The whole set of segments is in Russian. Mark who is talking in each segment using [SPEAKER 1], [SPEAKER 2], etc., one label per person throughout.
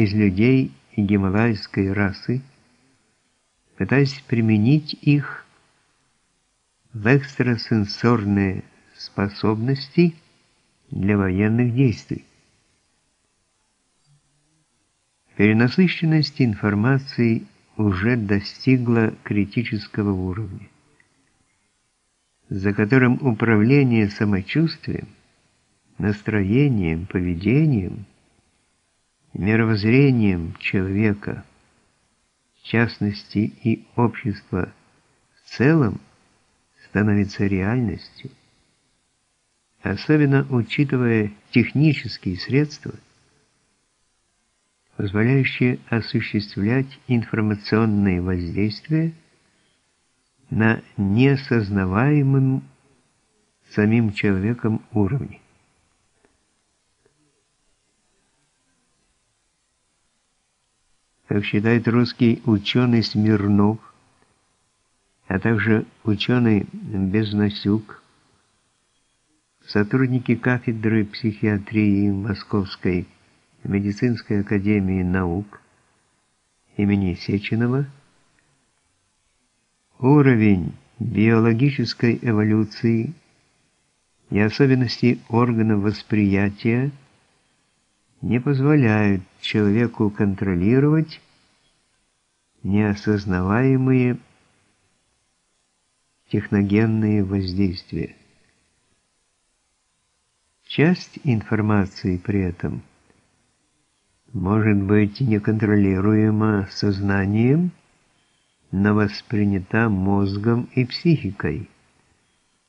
[SPEAKER 1] из людей гималайской расы, пытаясь применить их в экстрасенсорные способности для военных действий. Перенасыщенность информации уже достигла критического уровня, за которым управление самочувствием, настроением, поведением, мировоззрением человека, в частности и общества в целом, становится реальностью, особенно учитывая технические средства – позволяющие осуществлять информационные воздействия на неосознаваемом самим человеком уровне. Считает русский ученый Смирнов, а также ученый Безносюк, сотрудники кафедры психиатрии Московской Медицинской академии наук имени Сеченова. Уровень биологической эволюции и особенности органов восприятия не позволяют человеку контролировать неосознаваемые техногенные воздействия. Часть информации при этом – может быть неконтролируема сознанием, но воспринята мозгом и психикой,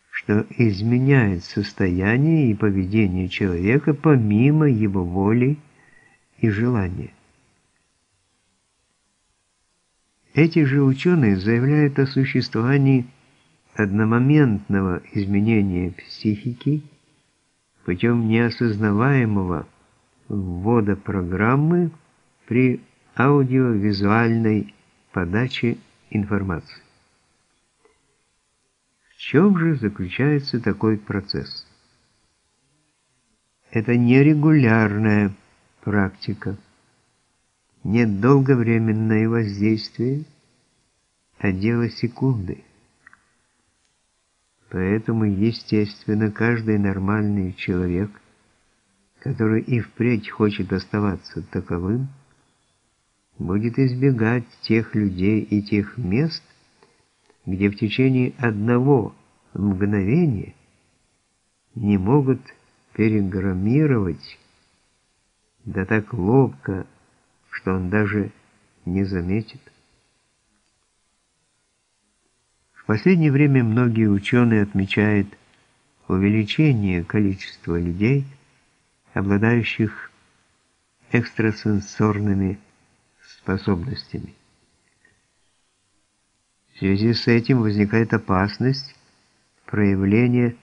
[SPEAKER 1] что изменяет состояние и поведение человека помимо его воли и желания. Эти же ученые заявляют о существовании одномоментного изменения психики путем неосознаваемого ввода программы при аудиовизуальной подаче информации. В чем же заключается такой процесс? Это нерегулярная практика, не долговременное воздействие, а дело секунды. Поэтому, естественно, каждый нормальный человек – который и впредь хочет оставаться таковым, будет избегать тех людей и тех мест, где в течение одного мгновения не могут переграммировать, да так ловко, что он даже не заметит. В последнее время многие ученые отмечают увеличение количества людей, обладающих экстрасенсорными способностями. В связи с этим возникает опасность проявления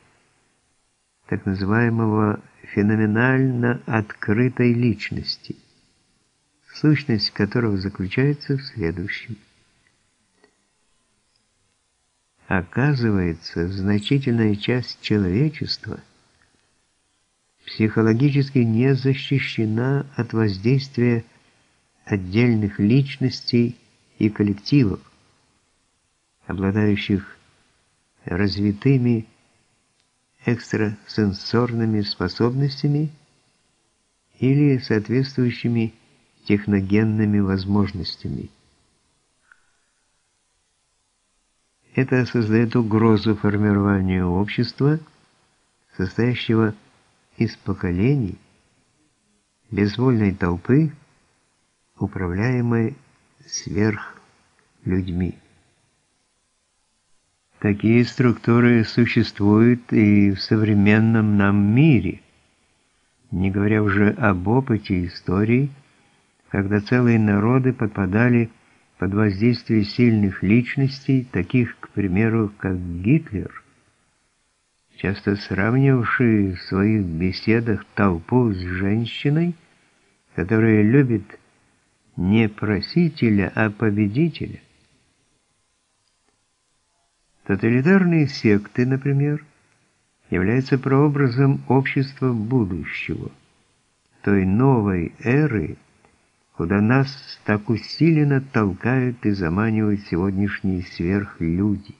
[SPEAKER 1] так называемого феноменально открытой личности, сущность которого заключается в следующем. Оказывается, значительная часть человечества – психологически не защищена от воздействия отдельных личностей и коллективов, обладающих развитыми экстрасенсорными способностями или соответствующими техногенными возможностями. Это создает угрозу формированию общества, состоящего из поколений безвольной толпы, управляемой сверх людьми. Такие структуры существуют и в современном нам мире, не говоря уже об опыте истории, когда целые народы подпадали под воздействие сильных личностей, таких, к примеру, как Гитлер – часто сравнивавший в своих беседах толпу с женщиной, которая любит не просителя, а победителя. Тоталитарные секты, например, являются прообразом общества будущего, той новой эры, куда нас так усиленно толкают и заманивают сегодняшние сверхлюди.